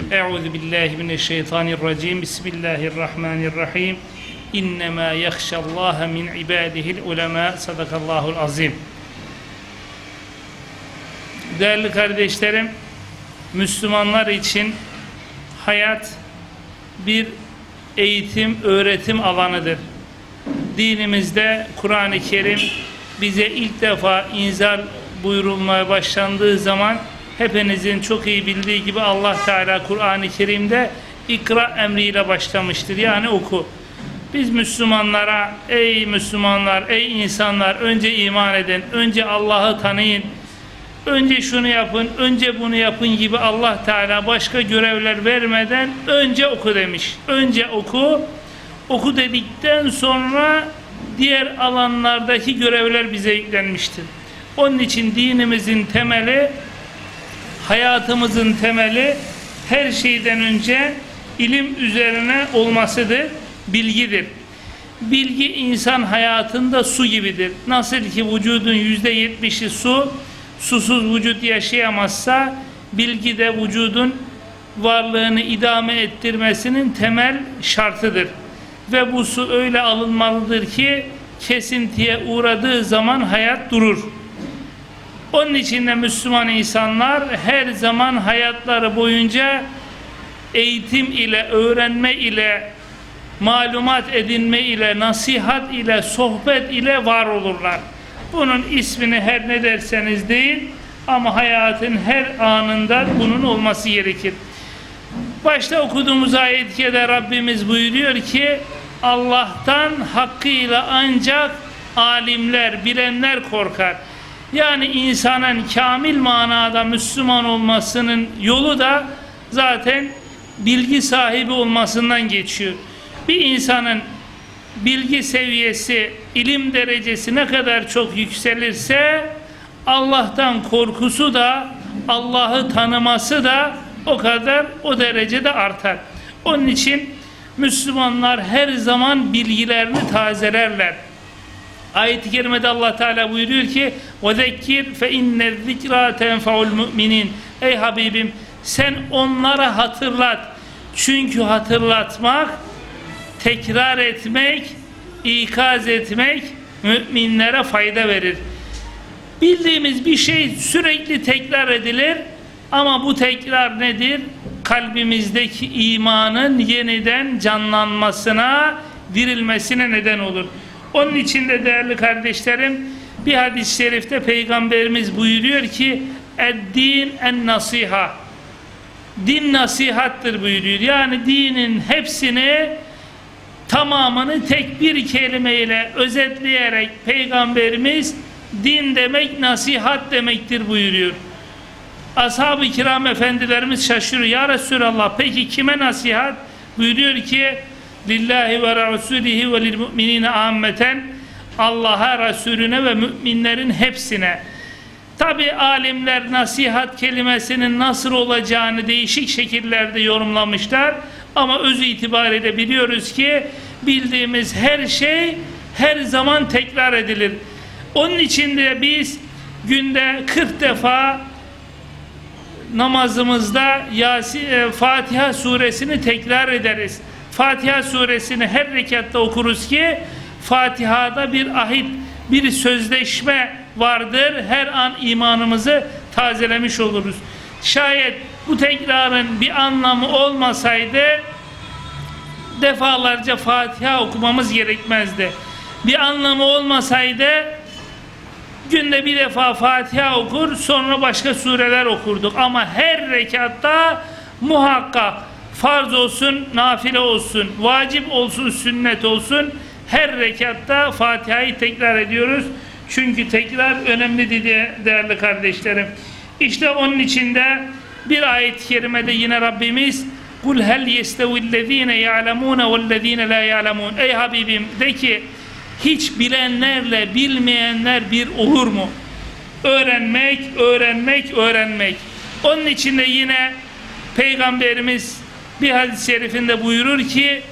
Euzu billahi mineşşeytanirracim. Bismillahirrahmanirrahim. İnnemâ yahşallâhe min ibâdihil ulemâ. Sadakallahul azim. Değerli kardeşlerim, Müslümanlar için hayat bir eğitim, öğretim alanıdır. Dinimizde Kur'an-ı Kerim bize ilk defa inzal buyurulmaya başlandığı zaman hepinizin çok iyi bildiği gibi Allah Teala Kur'an-ı Kerim'de ikra emriyle başlamıştır. Yani oku. Biz Müslümanlara ey Müslümanlar, ey insanlar önce iman edin, önce Allah'ı tanıyın, önce şunu yapın, önce bunu yapın gibi Allah Teala başka görevler vermeden önce oku demiş. Önce oku, oku dedikten sonra diğer alanlardaki görevler bize yüklenmiştir. Onun için dinimizin temeli, hayatımızın temeli her şeyden önce ilim üzerine olmasıdır, bilgidir. Bilgi insan hayatında su gibidir. Nasıl ki vücudun yüzde yetmişi su, susuz vücut yaşayamazsa, bilgi de vücudun varlığını idame ettirmesinin temel şartıdır. Ve bu su öyle alınmalıdır ki kesintiye uğradığı zaman hayat durur. Onun için de Müslüman insanlar her zaman hayatları boyunca eğitim ile, öğrenme ile, malumat edinme ile, nasihat ile, sohbet ile var olurlar. Bunun ismini her ne derseniz değil ama hayatın her anında bunun olması gerekir. Başta okuduğumuz ayet-i Rabbimiz buyuruyor ki Allah'tan hakkıyla ancak alimler, bilenler korkar. Yani insanın kamil manada Müslüman olmasının yolu da zaten bilgi sahibi olmasından geçiyor. Bir insanın bilgi seviyesi, ilim derecesi ne kadar çok yükselirse Allah'tan korkusu da Allah'ı tanıması da o kadar o derecede artar. Onun için Müslümanlar her zaman bilgilerini tazelerler. Ayet-i kerimede Allah Teala buyuruyor ki: "Ve zekir fe inne zikra tenfaul müminin." Ey Habibim, sen onlara hatırlat. Çünkü hatırlatmak, tekrar etmek, ikaz etmek müminlere fayda verir. Bildiğimiz bir şey sürekli tekrar edilir ama bu tekrar nedir? Kalbimizdeki imanın yeniden canlanmasına, dirilmesine neden olur. Onun için de değerli kardeşlerim bir hadis-i şerifte Peygamberimiz buyuruyor ki Eddin en nasiha Din nasihattır buyuruyor. Yani dinin hepsini tamamını tek bir kelimeyle özetleyerek Peygamberimiz din demek nasihat demektir buyuruyor. Ashab-ı kiram efendilerimiz şaşırıyor. Ya Resulallah peki kime nasihat? Buyuruyor ki lillahi ve rasulihi ve lil mu'minine ammeten Allah'a, Resulüne ve müminlerin hepsine. Tabi alimler nasihat kelimesinin nasıl olacağını değişik şekillerde yorumlamışlar. Ama öz itibariyle biliyoruz ki bildiğimiz her şey her zaman tekrar edilir. Onun için de biz günde 40 defa namazımızda Yasin, e, Fatiha suresini tekrar ederiz. Fatiha suresini her rekatta okuruz ki Fatiha'da bir ahit, bir sözleşme vardır. Her an imanımızı tazelemiş oluruz. Şayet bu tekrarın bir anlamı olmasaydı defalarca Fatiha okumamız gerekmezdi. Bir anlamı olmasaydı günde bir defa Fatiha okur sonra başka sureler okurduk. Ama her rekatta muhakkak farz olsun, nafile olsun, vacip olsun, sünnet olsun her rekatta Fatiha'yı tekrar ediyoruz. Çünkü tekrar önemli diye değerli kardeşlerim. İşte onun içinde bir ayet-i kerimede yine Rabbimiz Kul hel yestevillezine ya'lemune vellezine la ya'lemun Ey Habibim de ki hiç bilenlerle bilmeyenler bir olur mu? Öğrenmek, öğrenmek, öğrenmek. Onun içinde yine Peygamberimiz bir hadis-i şerifinde buyurur ki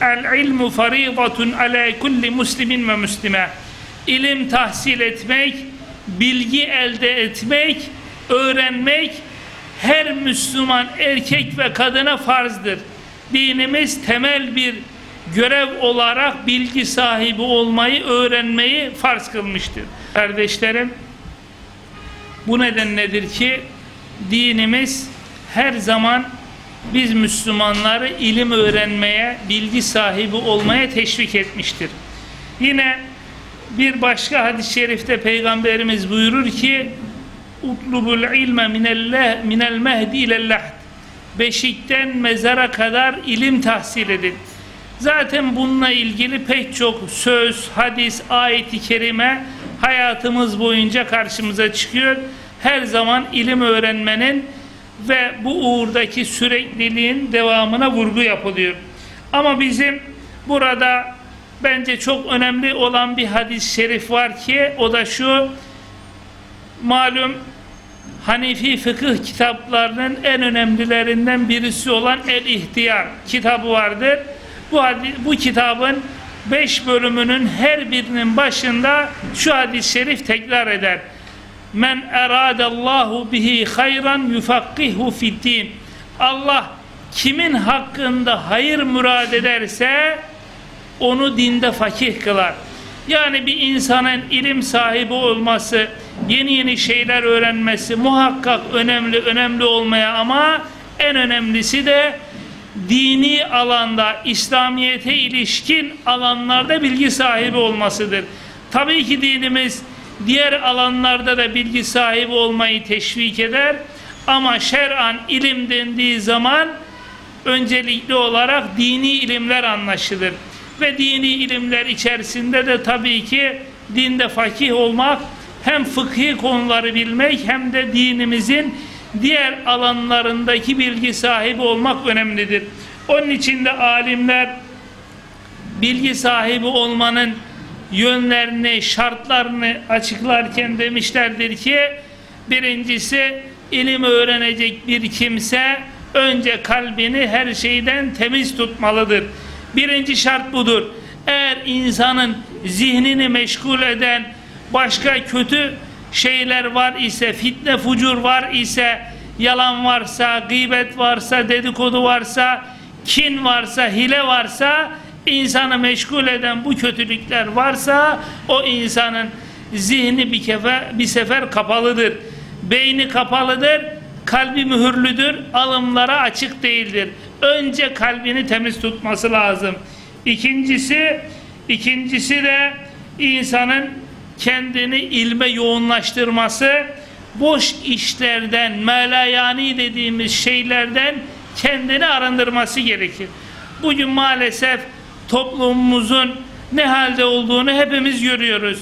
El ilmu faridatun ala kulli muslimin ve muslime ilim tahsil etmek, bilgi elde etmek, öğrenmek her Müslüman erkek ve kadına farzdır. Dinimiz temel bir görev olarak bilgi sahibi olmayı, öğrenmeyi farz kılmıştır. Kardeşlerim, bu neden nedir ki dinimiz her zaman biz Müslümanları ilim öğrenmeye, bilgi sahibi olmaya teşvik etmiştir. Yine bir başka hadis-i şerifte Peygamberimiz buyurur ki utlubul ilme minel, mehdi ilellahd beşikten mezara kadar ilim tahsil edin. Zaten bununla ilgili pek çok söz, hadis, ayeti kerime hayatımız boyunca karşımıza çıkıyor. Her zaman ilim öğrenmenin ve bu uğurdaki sürekliliğin devamına vurgu yapılıyor. Ama bizim burada bence çok önemli olan bir hadis-i şerif var ki o da şu malum Hanifi fıkıh kitaplarının en önemlilerinden birisi olan El İhtiyar kitabı vardır. Bu, bu kitabın beş bölümünün her birinin başında şu hadis-i şerif tekrar eder. Men eradallahu bihi hayran yufakkihu fiddin. Allah kimin hakkında hayır murad ederse onu dinde fakih kılar. Yani bir insanın ilim sahibi olması, yeni yeni şeyler öğrenmesi muhakkak önemli, önemli olmaya ama en önemlisi de dini alanda, İslamiyet'e ilişkin alanlarda bilgi sahibi olmasıdır. Tabii ki dinimiz diğer alanlarda da bilgi sahibi olmayı teşvik eder ama şer'an ilim dendiği zaman öncelikli olarak dini ilimler anlaşılır ve dini ilimler içerisinde de tabii ki dinde fakih olmak hem fıkhi konuları bilmek hem de dinimizin diğer alanlarındaki bilgi sahibi olmak önemlidir. Onun için de alimler bilgi sahibi olmanın yönlerini, şartlarını açıklarken demişlerdir ki birincisi ilim öğrenecek bir kimse önce kalbini her şeyden temiz tutmalıdır. Birinci şart budur. Eğer insanın zihnini meşgul eden başka kötü şeyler var ise, fitne fucur var ise, yalan varsa, gıybet varsa, dedikodu varsa, kin varsa, hile varsa, insanı meşgul eden bu kötülükler varsa, o insanın zihni bir, kefe, bir sefer kapalıdır. Beyni kapalıdır, kalbi mühürlüdür, alımlara açık değildir. Önce kalbini temiz tutması lazım. İkincisi, ikincisi de insanın kendini ilme yoğunlaştırması, boş işlerden, melayani dediğimiz şeylerden kendini arındırması gerekir. Bugün maalesef toplumumuzun ne halde olduğunu hepimiz görüyoruz.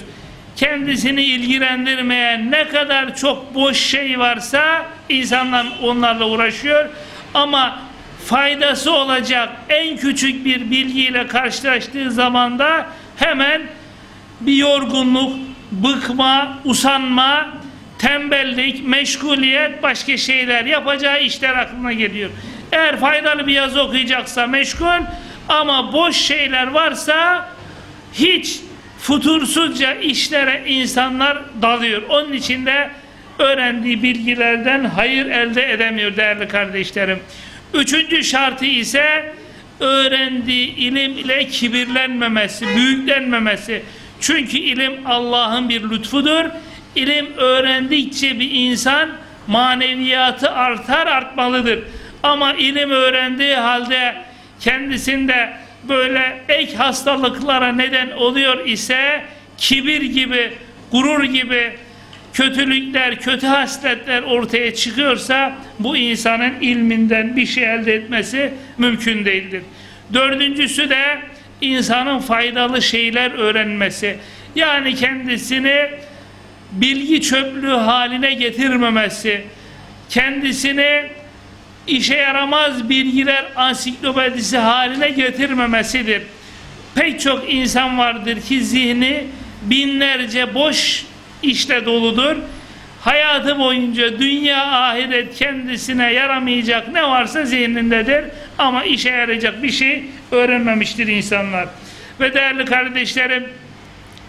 Kendisini ilgilendirmeyen ne kadar çok boş şey varsa insanlar onlarla uğraşıyor ama faydası olacak en küçük bir bilgiyle karşılaştığı zaman da hemen bir yorgunluk, bıkma, usanma, tembellik, meşguliyet, başka şeyler yapacağı işler aklına geliyor. Eğer faydalı bir yazı okuyacaksa meşgul ama boş şeyler varsa hiç futursuzca işlere insanlar dalıyor. Onun için de öğrendiği bilgilerden hayır elde edemiyor değerli kardeşlerim. Üçüncü şartı ise öğrendiği ilim ile kibirlenmemesi, büyüklenmemesi. Çünkü ilim Allah'ın bir lütfudur. İlim öğrendikçe bir insan maneviyatı artar artmalıdır. Ama ilim öğrendiği halde kendisinde böyle ek hastalıklara neden oluyor ise kibir gibi, gurur gibi kötülükler, kötü hasletler ortaya çıkıyorsa bu insanın ilminden bir şey elde etmesi mümkün değildir. Dördüncüsü de insanın faydalı şeyler öğrenmesi. Yani kendisini bilgi çöplüğü haline getirmemesi, kendisini işe yaramaz bilgiler ansiklopedisi haline getirmemesidir. Pek çok insan vardır ki zihni binlerce boş işle doludur. Hayatı boyunca dünya ahiret kendisine yaramayacak ne varsa zihnindedir ama işe yarayacak bir şey öğrenmemiştir insanlar. Ve değerli kardeşlerim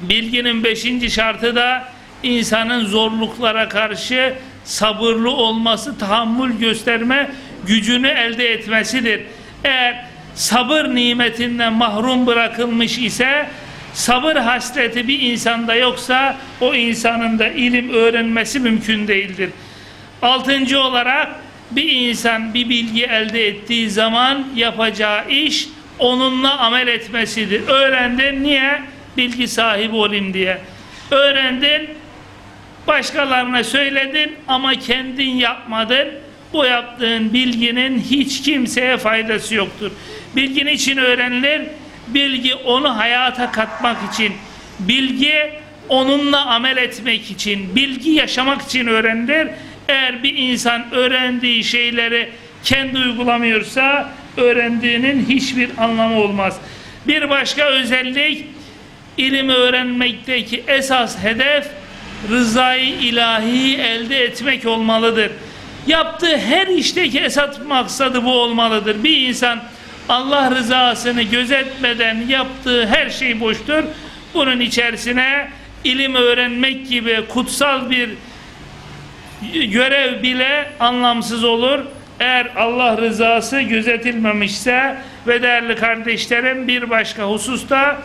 bilginin beşinci şartı da insanın zorluklara karşı sabırlı olması, tahammül gösterme gücünü elde etmesidir. Eğer sabır nimetinden mahrum bırakılmış ise sabır hasreti bir insanda yoksa o insanın da ilim öğrenmesi mümkün değildir. Altıncı olarak bir insan bir bilgi elde ettiği zaman yapacağı iş onunla amel etmesidir. Öğrendin niye? Bilgi sahibi olayım diye. Öğrendin, başkalarına söyledin ama kendin yapmadın. Bu yaptığın bilginin hiç kimseye faydası yoktur. Bilgin için öğrenilir, bilgi onu hayata katmak için, bilgi onunla amel etmek için, bilgi yaşamak için öğrenilir. Eğer bir insan öğrendiği şeyleri kendi uygulamıyorsa öğrendiğinin hiçbir anlamı olmaz. Bir başka özellik ilim öğrenmekteki esas hedef rızayı ilahi elde etmek olmalıdır. Yaptığı her işteki esas maksadı bu olmalıdır. Bir insan Allah rızasını gözetmeden yaptığı her şey boştur. Bunun içerisine ilim öğrenmek gibi kutsal bir görev bile anlamsız olur. Eğer Allah rızası gözetilmemişse ve değerli kardeşlerim bir başka hususta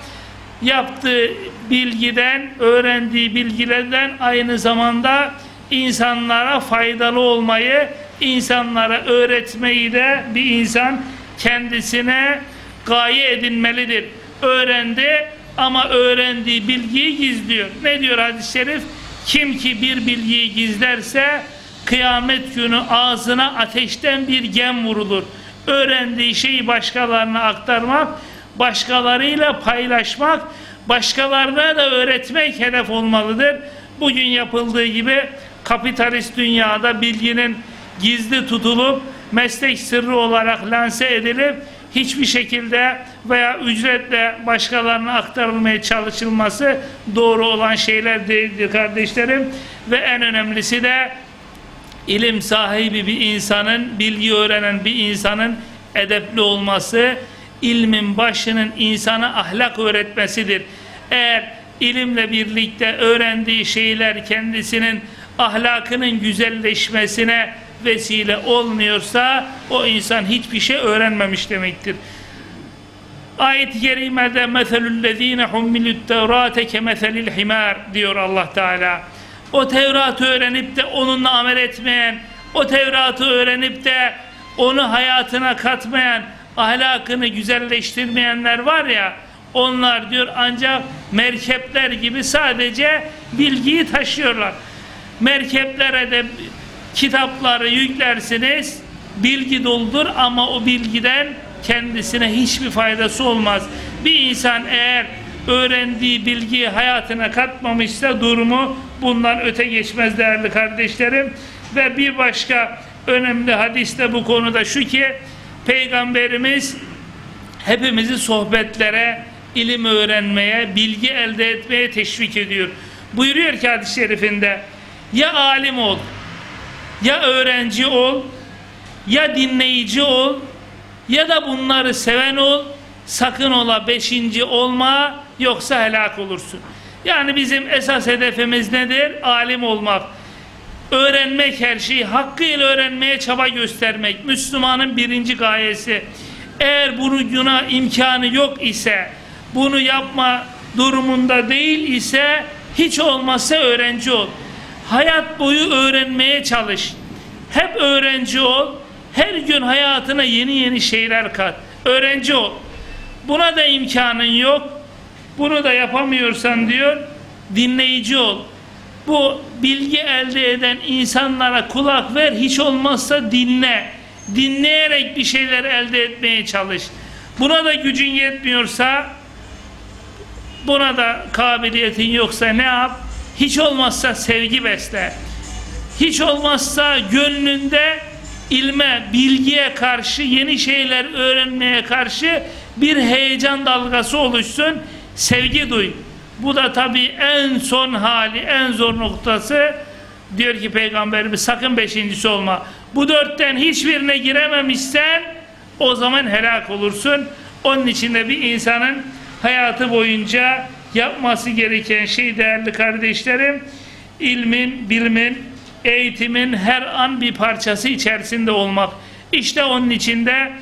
yaptığı bilgiden, öğrendiği bilgilerden aynı zamanda insanlara faydalı olmayı, insanlara öğretmeyi de bir insan kendisine gaye edinmelidir. Öğrendi ama öğrendiği bilgiyi gizliyor. Ne diyor hadis-i şerif? Kim ki bir bilgiyi gizlerse kıyamet günü ağzına ateşten bir gem vurulur. Öğrendiği şeyi başkalarına aktarmak, başkalarıyla paylaşmak, başkalarına da öğretmek hedef olmalıdır. Bugün yapıldığı gibi kapitalist dünyada bilginin gizli tutulup meslek sırrı olarak lanse edilip hiçbir şekilde veya ücretle başkalarına aktarılmaya çalışılması doğru olan şeyler değildir kardeşlerim. Ve en önemlisi de ilim sahibi bir insanın bilgi öğrenen bir insanın edepli olması ilmin başının insana ahlak öğretmesidir. Eğer ilimle birlikte öğrendiği şeyler kendisinin ahlakının güzelleşmesine vesile olmuyorsa o insan hiçbir şey öğrenmemiş demektir. Ayet-i kerimede meselüllezine hummilü't tevrate kemeselil himar diyor Allah Teala. O Tevrat'ı öğrenip de onunla amel etmeyen, o Tevrat'ı öğrenip de onu hayatına katmayan, ahlakını güzelleştirmeyenler var ya, onlar diyor ancak merkepler gibi sadece bilgiyi taşıyorlar. Merkeplere de kitapları yüklersiniz, bilgi doldur ama o bilgiden kendisine hiçbir faydası olmaz. Bir insan eğer öğrendiği bilgiyi hayatına katmamışsa durumu bundan öte geçmez değerli kardeşlerim. Ve bir başka önemli hadis de bu konuda şu ki Peygamberimiz hepimizi sohbetlere, ilim öğrenmeye, bilgi elde etmeye teşvik ediyor. Buyuruyor ki hadis-i şerifinde ya alim ol, ya öğrenci ol, ya dinleyici ol, ya da bunları seven ol, sakın ola beşinci olma, yoksa helak olursun. Yani bizim esas hedefimiz nedir? Alim olmak. Öğrenmek her şeyi hakkıyla öğrenmeye çaba göstermek. Müslümanın birinci gayesi. Eğer bunun imkanı yok ise, bunu yapma durumunda değil ise, hiç olmazsa öğrenci ol. Hayat boyu öğrenmeye çalış. Hep öğrenci ol. Her gün hayatına yeni yeni şeyler kat. Öğrenci ol. Buna da imkanın yok. Bunu da yapamıyorsan diyor, dinleyici ol. Bu bilgi elde eden insanlara kulak ver, hiç olmazsa dinle. Dinleyerek bir şeyler elde etmeye çalış. Buna da gücün yetmiyorsa, buna da kabiliyetin yoksa ne yap? Hiç olmazsa sevgi besle. Hiç olmazsa gönlünde ilme, bilgiye karşı, yeni şeyler öğrenmeye karşı bir heyecan dalgası oluşsun, sevgi duy. Bu da tabii en son hali, en zor noktası diyor ki Peygamberimiz sakın beşincisi olma. Bu dörtten hiçbirine girememişsen o zaman helak olursun. Onun için de bir insanın hayatı boyunca yapması gereken şey değerli kardeşlerim ilmin, bilimin eğitimin her an bir parçası içerisinde olmak. İşte onun içinde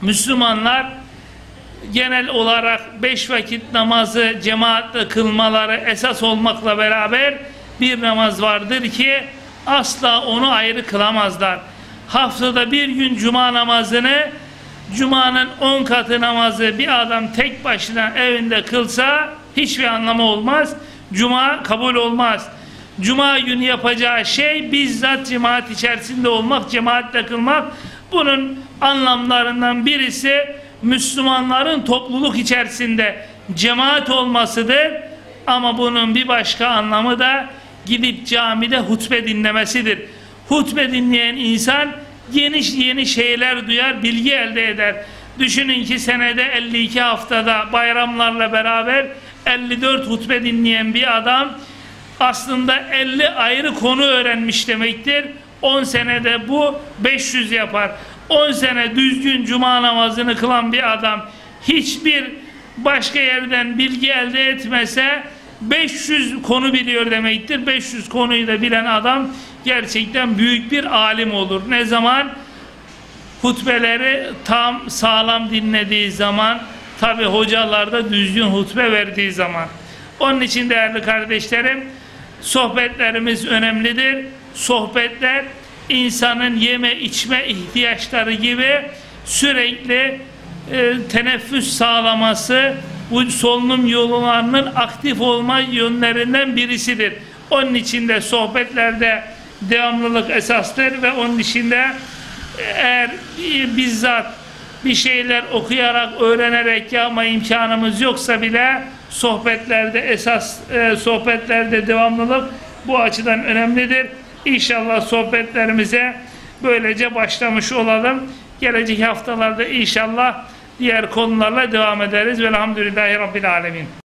Müslümanlar genel olarak beş vakit namazı cemaatle kılmaları esas olmakla beraber bir namaz vardır ki asla onu ayrı kılamazlar. Haftada bir gün cuma namazını Cuma'nın on katı namazı bir adam tek başına evinde kılsa hiçbir anlamı olmaz. Cuma kabul olmaz. Cuma günü yapacağı şey bizzat cemaat içerisinde olmak, cemaatle kılmak. Bunun anlamlarından birisi Müslümanların topluluk içerisinde cemaat olmasıdır. Ama bunun bir başka anlamı da gidip camide hutbe dinlemesidir. Hutbe dinleyen insan geniş yeni şeyler duyar, bilgi elde eder. Düşünün ki senede 52 haftada bayramlarla beraber 54 hutbe dinleyen bir adam aslında 50 ayrı konu öğrenmiş demektir. 10 senede bu 500 yapar. 10 sene düzgün cuma namazını kılan bir adam hiçbir başka yerden bilgi elde etmese 500 konu biliyor demektir. 500 konuyu da bilen adam gerçekten büyük bir alim olur. Ne zaman? Hutbeleri tam sağlam dinlediği zaman tabi hocalar da düzgün hutbe verdiği zaman. Onun için değerli kardeşlerim sohbetlerimiz önemlidir. Sohbetler insanın yeme içme ihtiyaçları gibi sürekli e, teneffüs sağlaması bu solunum yollarının aktif olma yönlerinden birisidir. Onun için de sohbetlerde devamlılık esastır ve onun içinde eğer e, bizzat bir şeyler okuyarak, öğrenerek yapma imkanımız yoksa bile sohbetlerde esas e, sohbetlerde devamlılık bu açıdan önemlidir. İnşallah sohbetlerimize böylece başlamış olalım. Gelecek haftalarda inşallah diğer konularla devam ederiz. Velhamdülillahi Rabbil Alemin.